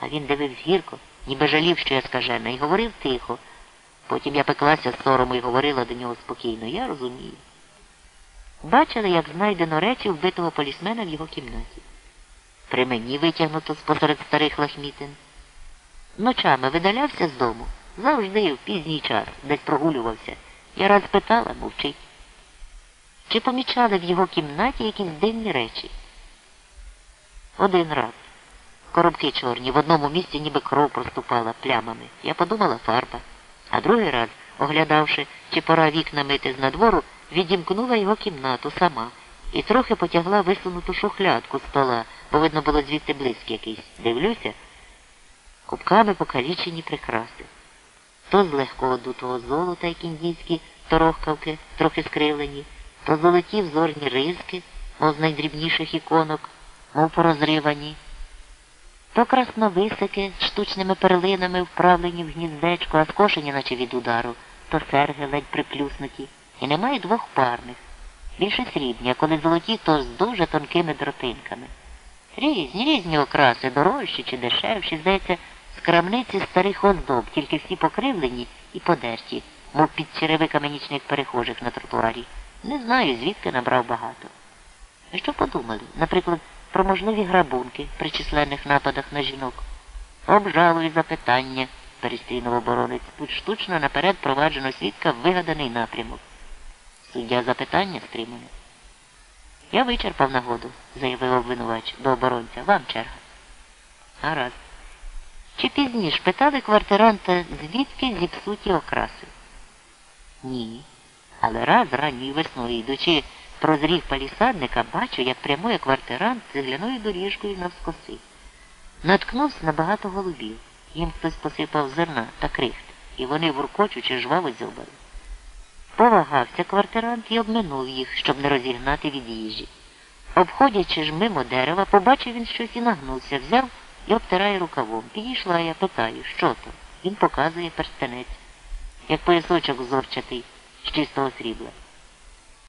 А він дивився гірко, ніби жалів, що я скажена, і говорив тихо. Потім я пеклася з сорому і говорила до нього спокійно. Я розумію. Бачили, як знайдено речі вбитого полісмена в його кімнаті. При мені витягнуто спосеред старих лахмітин. Ночами видалявся з дому. Завжди в пізній час, десь прогулювався. Я раз питала, мовчить. Чи помічали в його кімнаті якісь дивні речі? Один раз. Коробки чорні, в одному місці ніби кров проступала плямами. Я подумала фарба. А другий раз, оглядавши, чи пора вікна мити з надвору, відімкнула його кімнату сама і трохи потягла висунуту шухлядку стола, бо видно було звідти блиск якийсь. Дивлюся, кубками покалічені прикраси. То з легкого дутого золота, як індійські торохкавки, трохи скривлені, то золоті взорні ризки, мов з найдрібніших іконок, мов порозривані, то красновисики штучними перлинами вправлені в гніздечко, а скошені, наче від удару, то серги ледь приплюснуті. І немає двох парних. Більше срібні, а коли золоті, то з дуже тонкими дротинками. Різні, різні окраси, дорожчі чи дешевші, здається, з крамниці старих оздоб, тільки всі покривлені і подерті, мов під черевиками нічних перехожих на тротуарі. Не знаю, звідки набрав багато. Що подумали? Наприклад, про можливі грабунки при численних нападах на жінок. Обжалуй запитання, перестрінув оборонець. Тут штучно наперед проваджено свідка вигаданий напрямок. Суддя запитання стримане. Я вичерпав нагоду, заявив обвинувач до оборонця. Вам черга. Гаразд. Чи пізніше питали квартиранта, звідки зіпсуті окраси? Ні. Але раз ранньою весною, йдучи прозрів палісадника, бачу, як прямує квартирант цегляною доріжкою навскоси. Наткнувся на багато голубів. Їм хтось посипав зерна та крихт, і вони вуркочучи жваво дзьобали. Повагався квартирант і обминув їх, щоб не розігнати від їжі. Обходячи ж мимо дерева, побачив він щось і нагнувся, взяв і обтирає рукавом. Підійшла я, питаю, що то? Він показує перстенець, як поясочок зорчатий з чистого срібла.